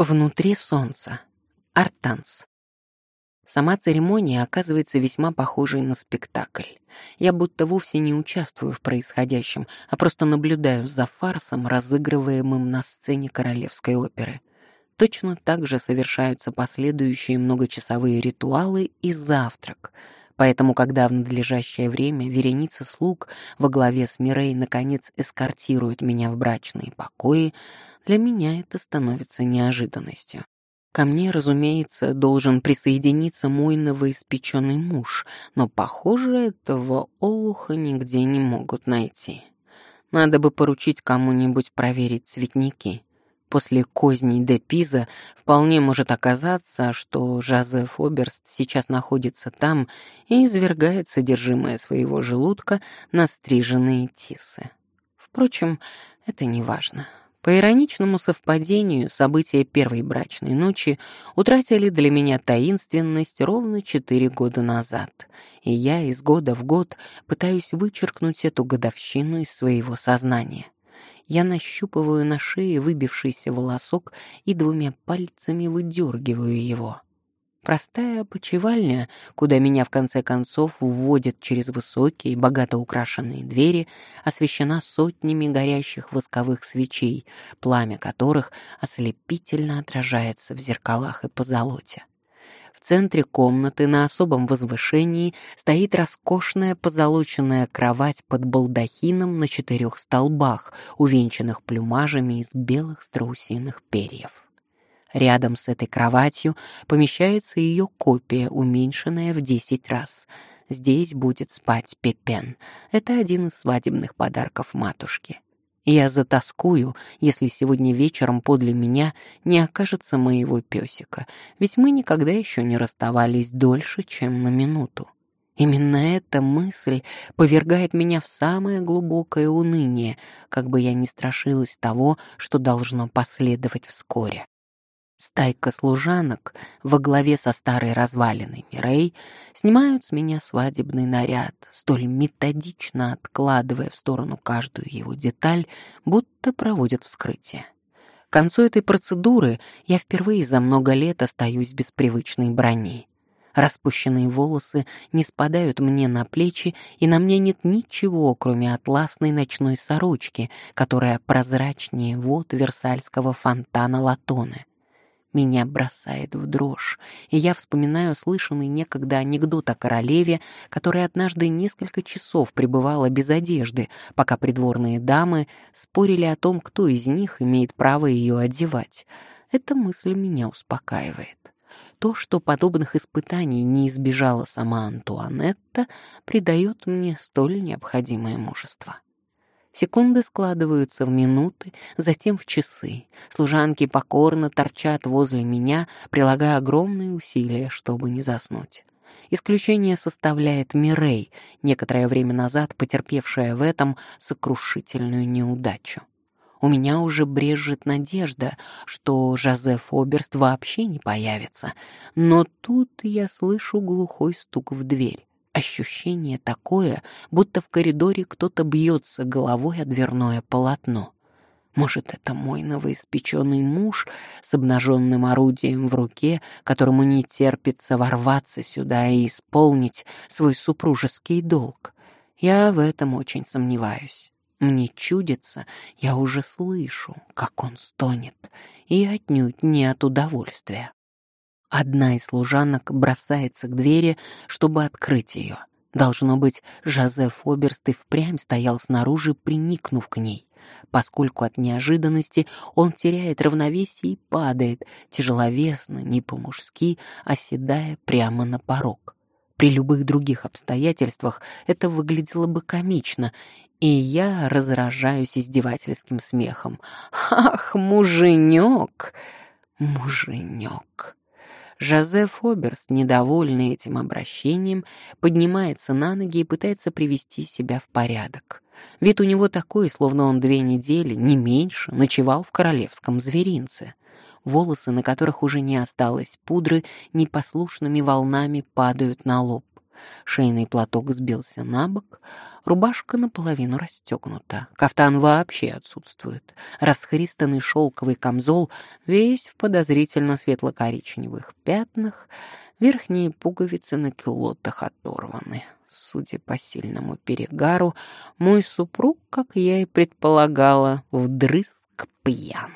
Внутри солнца. Артанс. Сама церемония оказывается весьма похожей на спектакль. Я будто вовсе не участвую в происходящем, а просто наблюдаю за фарсом, разыгрываемым на сцене королевской оперы. Точно так же совершаются последующие многочасовые ритуалы и завтрак. Поэтому, когда в надлежащее время вереница слуг во главе с Мирей наконец эскортирует меня в брачные покои, для меня это становится неожиданностью. Ко мне, разумеется, должен присоединиться мой новоиспеченный муж, но, похоже, этого олуха нигде не могут найти. Надо бы поручить кому-нибудь проверить цветники. После козней де Пиза вполне может оказаться, что Жозеф Оберст сейчас находится там и извергает содержимое своего желудка на стриженные тисы. Впрочем, это не важно. По ироничному совпадению, события первой брачной ночи утратили для меня таинственность ровно четыре года назад, и я из года в год пытаюсь вычеркнуть эту годовщину из своего сознания. Я нащупываю на шее выбившийся волосок и двумя пальцами выдергиваю его — Простая почевальня, куда меня в конце концов вводят через высокие, богато украшенные двери, освещена сотнями горящих восковых свечей, пламя которых ослепительно отражается в зеркалах и позолоте. В центре комнаты на особом возвышении стоит роскошная позолоченная кровать под балдахином на четырех столбах, увенчанных плюмажами из белых страусиных перьев. Рядом с этой кроватью помещается ее копия, уменьшенная в 10 раз. Здесь будет спать Пепен. Это один из свадебных подарков матушки. Я затаскую, если сегодня вечером подле меня не окажется моего песика, ведь мы никогда еще не расставались дольше, чем на минуту. Именно эта мысль повергает меня в самое глубокое уныние, как бы я ни страшилась того, что должно последовать вскоре. Стайка служанок во главе со старой развалиной Мирей снимают с меня свадебный наряд, столь методично откладывая в сторону каждую его деталь, будто проводят вскрытие. К концу этой процедуры я впервые за много лет остаюсь без привычной брони. Распущенные волосы не спадают мне на плечи, и на мне нет ничего, кроме атласной ночной сорочки, которая прозрачнее вод Версальского фонтана Латоны. Меня бросает в дрожь, и я вспоминаю слышанный некогда анекдот о королеве, которая однажды несколько часов пребывала без одежды, пока придворные дамы спорили о том, кто из них имеет право ее одевать. Эта мысль меня успокаивает. То, что подобных испытаний не избежала сама Антуанетта, придает мне столь необходимое мужество. Секунды складываются в минуты, затем в часы. Служанки покорно торчат возле меня, прилагая огромные усилия, чтобы не заснуть. Исключение составляет Мирей, некоторое время назад потерпевшая в этом сокрушительную неудачу. У меня уже брежет надежда, что Жозеф Оберст вообще не появится, но тут я слышу глухой стук в дверь. Ощущение такое, будто в коридоре кто-то бьется головой о дверное полотно. Может, это мой новоиспеченный муж с обнаженным орудием в руке, которому не терпится ворваться сюда и исполнить свой супружеский долг. Я в этом очень сомневаюсь. Мне чудится, я уже слышу, как он стонет, и отнюдь не от удовольствия. Одна из служанок бросается к двери, чтобы открыть ее. Должно быть, Жозеф Оберст и впрямь стоял снаружи, приникнув к ней. Поскольку от неожиданности он теряет равновесие и падает, тяжеловесно, не по-мужски, оседая прямо на порог. При любых других обстоятельствах это выглядело бы комично, и я разражаюсь издевательским смехом. «Ах, муженек! Муженек!» Жозеф Оберст, недовольный этим обращением, поднимается на ноги и пытается привести себя в порядок. Вид у него такой, словно он две недели, не меньше, ночевал в королевском зверинце. Волосы, на которых уже не осталось пудры, непослушными волнами падают на лоб. Шейный платок сбился на бок, рубашка наполовину расстегнута, кафтан вообще отсутствует, расхристанный шелковый камзол весь в подозрительно светло-коричневых пятнах, верхние пуговицы на кюлотах оторваны. Судя по сильному перегару, мой супруг, как я и предполагала, вдрызг пьян.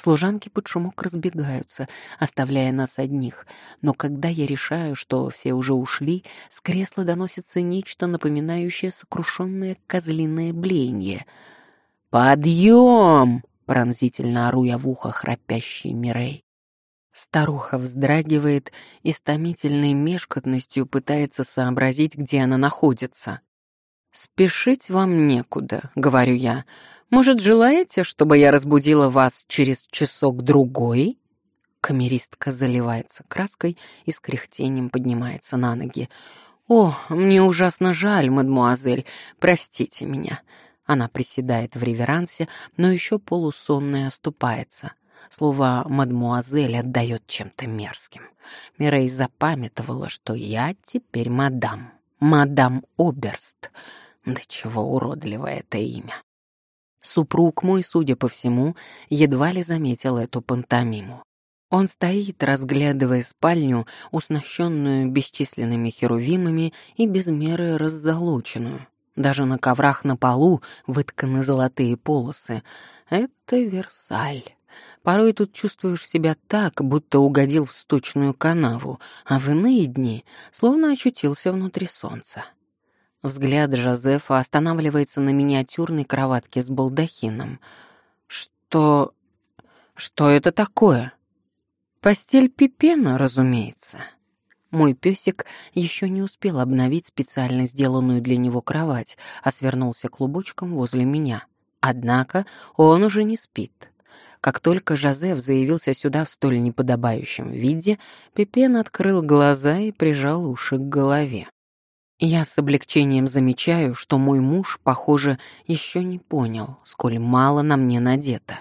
Служанки под шумок разбегаются, оставляя нас одних. Но когда я решаю, что все уже ушли, с кресла доносится нечто напоминающее сокрушенное козлиное блеяние. «Подъем!» — пронзительно ору я в ухо храпящий Мирей. Старуха вздрагивает и с томительной мешкотностью пытается сообразить, где она находится. «Спешить вам некуда», — говорю я. Может, желаете, чтобы я разбудила вас через часок-другой?» Камеристка заливается краской и с кряхтением поднимается на ноги. «О, мне ужасно жаль, мадмуазель, простите меня». Она приседает в реверансе, но еще полусонная оступается. Слово «мадмуазель» отдает чем-то мерзким. Мирей запамятовала, что я теперь мадам. Мадам Оберст. Да чего уродливое это имя. Супруг мой, судя по всему, едва ли заметил эту пантомиму. Он стоит, разглядывая спальню, уснащенную бесчисленными херувимами и без меры раззолоченную. Даже на коврах на полу вытканы золотые полосы. Это Версаль. Порой тут чувствуешь себя так, будто угодил в сточную канаву, а в иные дни словно очутился внутри солнца. Взгляд Жозефа останавливается на миниатюрной кроватке с балдахином. Что... что это такое? Постель Пипена, разумеется. Мой песик еще не успел обновить специально сделанную для него кровать, а свернулся клубочком возле меня. Однако он уже не спит. Как только Жозеф заявился сюда в столь неподобающем виде, Пипен открыл глаза и прижал уши к голове. Я с облегчением замечаю, что мой муж, похоже, еще не понял, сколь мало на мне надето.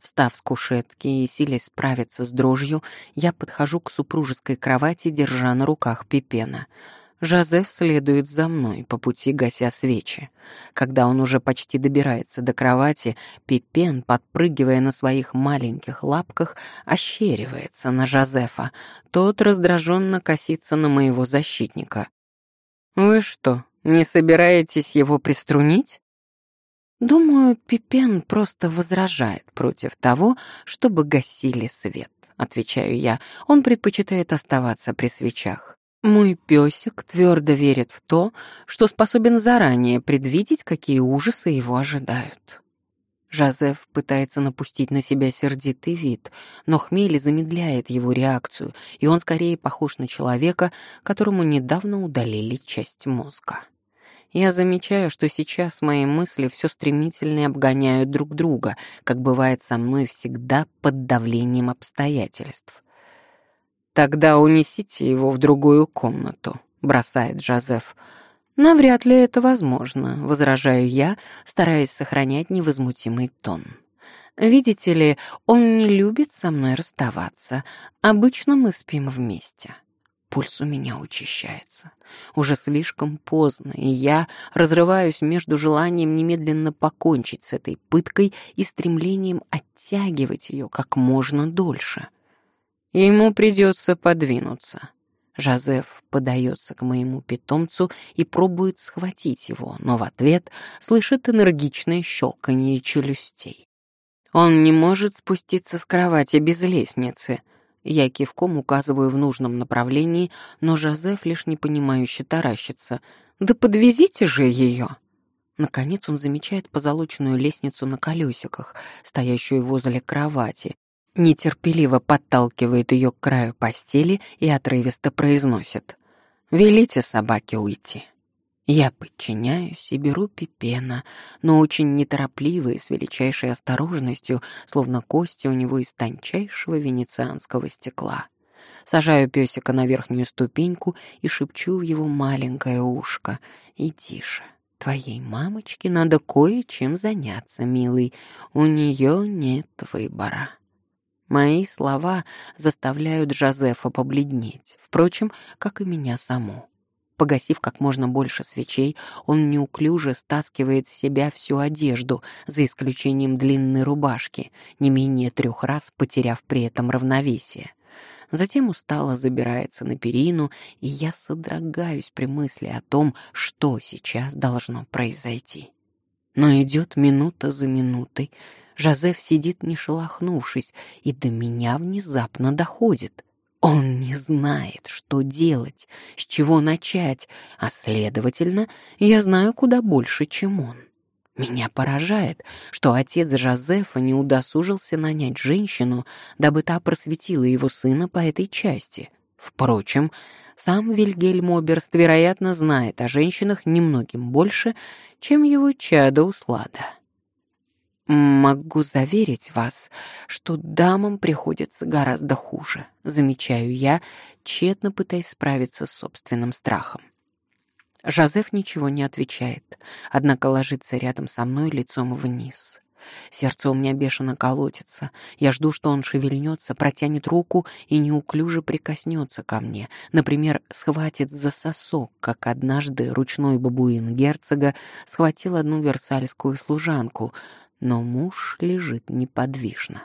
Встав с кушетки и силясь справиться с дрожью, я подхожу к супружеской кровати, держа на руках Пипена. Жозеф следует за мной, по пути гася свечи. Когда он уже почти добирается до кровати, Пипен, подпрыгивая на своих маленьких лапках, ощеривается на Жозефа. Тот раздраженно косится на моего защитника. Вы что, не собираетесь его приструнить? Думаю, Пипен просто возражает против того, чтобы гасили свет, отвечаю я. Он предпочитает оставаться при свечах. Мой песик твердо верит в то, что способен заранее предвидеть, какие ужасы его ожидают. Жозеф пытается напустить на себя сердитый вид, но хмель замедляет его реакцию, и он скорее похож на человека, которому недавно удалили часть мозга. Я замечаю, что сейчас мои мысли все стремительнее обгоняют друг друга, как бывает со мной всегда под давлением обстоятельств. «Тогда унесите его в другую комнату», — бросает Жозеф. «Навряд ли это возможно», — возражаю я, стараясь сохранять невозмутимый тон. «Видите ли, он не любит со мной расставаться. Обычно мы спим вместе». Пульс у меня учащается. Уже слишком поздно, и я разрываюсь между желанием немедленно покончить с этой пыткой и стремлением оттягивать ее как можно дольше. Ему придется подвинуться. Жозеф подается к моему питомцу и пробует схватить его, но в ответ слышит энергичное щелканье челюстей. Он не может спуститься с кровати без лестницы. Я кивком указываю в нужном направлении, но Жозеф лишь непонимающе таращится. «Да подвезите же ее!» Наконец он замечает позолоченную лестницу на колесиках, стоящую возле кровати, нетерпеливо подталкивает ее к краю постели и отрывисто произносит «Велите собаке уйти». Я подчиняюсь и беру пипена, но очень неторопливо и с величайшей осторожностью, словно кости у него из тончайшего венецианского стекла. Сажаю песика на верхнюю ступеньку и шепчу в его маленькое ушко. «И тише, твоей мамочке надо кое-чем заняться, милый, у нее нет выбора». Мои слова заставляют Жозефа побледнеть, впрочем, как и меня саму. Погасив как можно больше свечей, он неуклюже стаскивает с себя всю одежду, за исключением длинной рубашки, не менее трех раз потеряв при этом равновесие. Затем устало забирается на перину, и я содрогаюсь при мысли о том, что сейчас должно произойти. Но идет минута за минутой. Жозеф сидит не шелохнувшись, и до меня внезапно доходит — он не знает, что делать, с чего начать, а, следовательно, я знаю куда больше, чем он. Меня поражает, что отец Жозефа не удосужился нанять женщину, дабы та просветила его сына по этой части. Впрочем, сам Вильгельм Оберст, вероятно, знает о женщинах немногим больше, чем его чадо Услада. «Могу заверить вас, что дамам приходится гораздо хуже», замечаю я, тщетно пытаясь справиться с собственным страхом. Жозеф ничего не отвечает, однако ложится рядом со мной лицом вниз. Сердце у меня бешено колотится. Я жду, что он шевельнется, протянет руку и неуклюже прикоснется ко мне. Например, схватит за сосок, как однажды ручной бабуин герцога схватил одну версальскую служанку, но муж лежит неподвижно.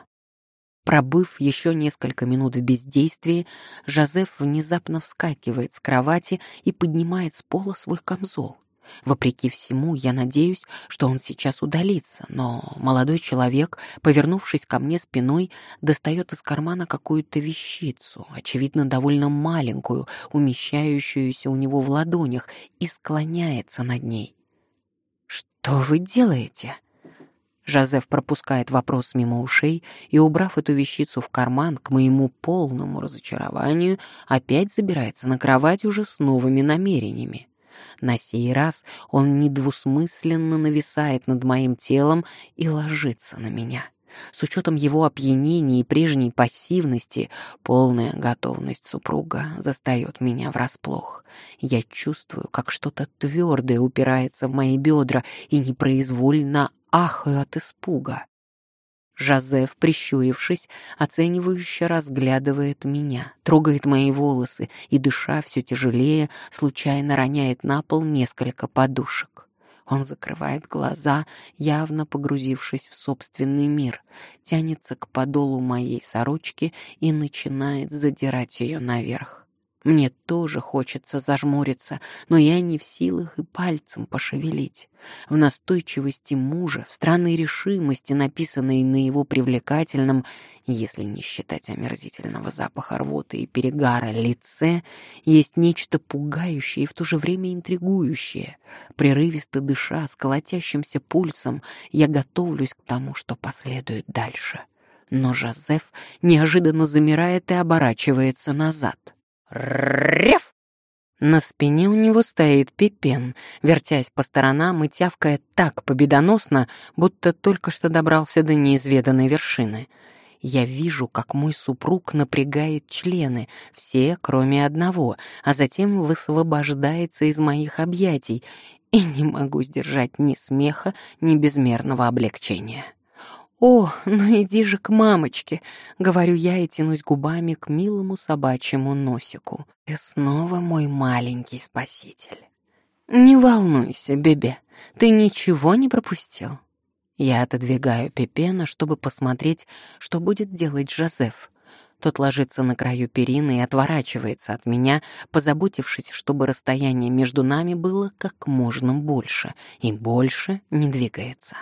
Пробыв еще несколько минут в бездействии, Жозеф внезапно вскакивает с кровати и поднимает с пола свой камзол. Вопреки всему, я надеюсь, что он сейчас удалится, но молодой человек, повернувшись ко мне спиной, достает из кармана какую-то вещицу, очевидно, довольно маленькую, умещающуюся у него в ладонях, и склоняется над ней. «Что вы делаете?» Жозеф пропускает вопрос мимо ушей и, убрав эту вещицу в карман, к моему полному разочарованию, опять забирается на кровать уже с новыми намерениями. На сей раз он недвусмысленно нависает над моим телом и ложится на меня. С учетом его опьянения и прежней пассивности, полная готовность супруга застает меня врасплох. Я чувствую, как что-то твердое упирается в мои бедра и непроизвольно ахаю от испуга. Жозеф, прищурившись, оценивающе разглядывает меня, трогает мои волосы и, дыша все тяжелее, случайно роняет на пол несколько подушек. Он закрывает глаза, явно погрузившись в собственный мир, тянется к подолу моей сорочки и начинает задирать ее наверх. Мне тоже хочется зажмуриться, но я не в силах и пальцем пошевелить. В настойчивости мужа, в странной решимости, написанной на его привлекательном, если не считать омерзительного запаха рвоты и перегара, лице, есть нечто пугающее и в то же время интригующее. Прерывисто дыша, с колотящимся пульсом, я готовлюсь к тому, что последует дальше. Но Жозеф неожиданно замирает и оборачивается назад. Рев! На спине у него стоит Пипен, вертясь по сторонам и тявкая так победоносно, будто только что добрался до неизведанной вершины. Я вижу, как мой супруг напрягает члены, все, кроме одного, а затем высвобождается из моих объятий, и не могу сдержать ни смеха, ни безмерного облегчения. «О, ну иди же к мамочке!» — говорю я и тянусь губами к милому собачьему носику. «Ты снова мой маленький спаситель». «Не волнуйся, Бебе, ты ничего не пропустил». Я отодвигаю Пепена, чтобы посмотреть, что будет делать Жозеф. Тот ложится на краю перины и отворачивается от меня, позаботившись, чтобы расстояние между нами было как можно больше, и больше не двигается.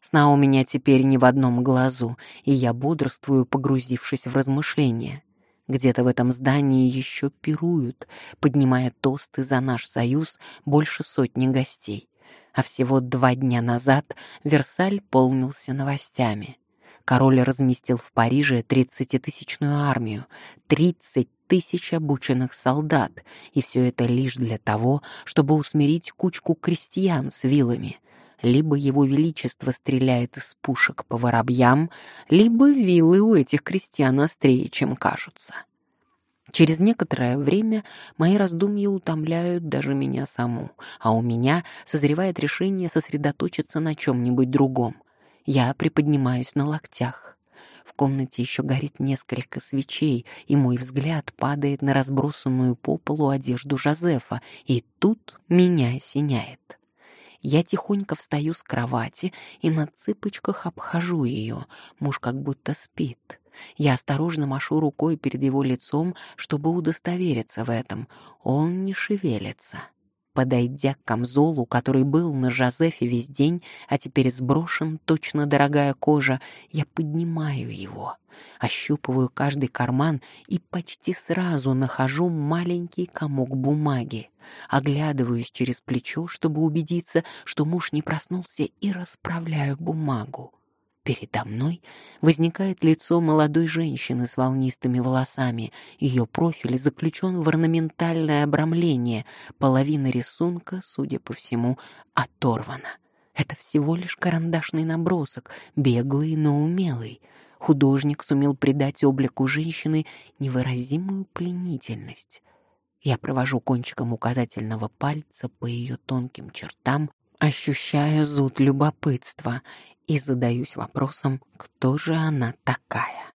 Сна у меня теперь ни в одном глазу, и я бодрствую, погрузившись в размышления. Где-то в этом здании еще пируют, поднимая тосты за наш союз больше сотни гостей. А всего два дня назад Версаль полнился новостями. Король разместил в Париже тридцатитысячную армию, тридцать тысяч обученных солдат, и все это лишь для того, чтобы усмирить кучку крестьян с вилами — либо его величество стреляет из пушек по воробьям, либо вилы у этих крестьян острее, чем кажутся. Через некоторое время мои раздумья утомляют даже меня саму, а у меня созревает решение сосредоточиться на чем-нибудь другом. Я приподнимаюсь на локтях. В комнате еще горит несколько свечей, и мой взгляд падает на разбросанную по полу одежду Жозефа, и тут меня осеняет. Я тихонько встаю с кровати и на цыпочках обхожу ее. Муж как будто спит. Я осторожно машу рукой перед его лицом, чтобы удостовериться в этом. Он не шевелится. Подойдя к камзолу, который был на Жозефе весь день, а теперь сброшен, точно дорогая кожа, я поднимаю его, ощупываю каждый карман и почти сразу нахожу маленький комок бумаги. Оглядываюсь через плечо, чтобы убедиться, что муж не проснулся, и расправляю бумагу. Передо мной возникает лицо молодой женщины с волнистыми волосами. Ее профиль заключен в орнаментальное обрамление. Половина рисунка, судя по всему, оторвана. Это всего лишь карандашный набросок, беглый, но умелый. Художник сумел придать облику женщины невыразимую пленительность. Я провожу кончиком указательного пальца по ее тонким чертам, ощущая зуд любопытства, и задаюсь вопросом, кто же она такая.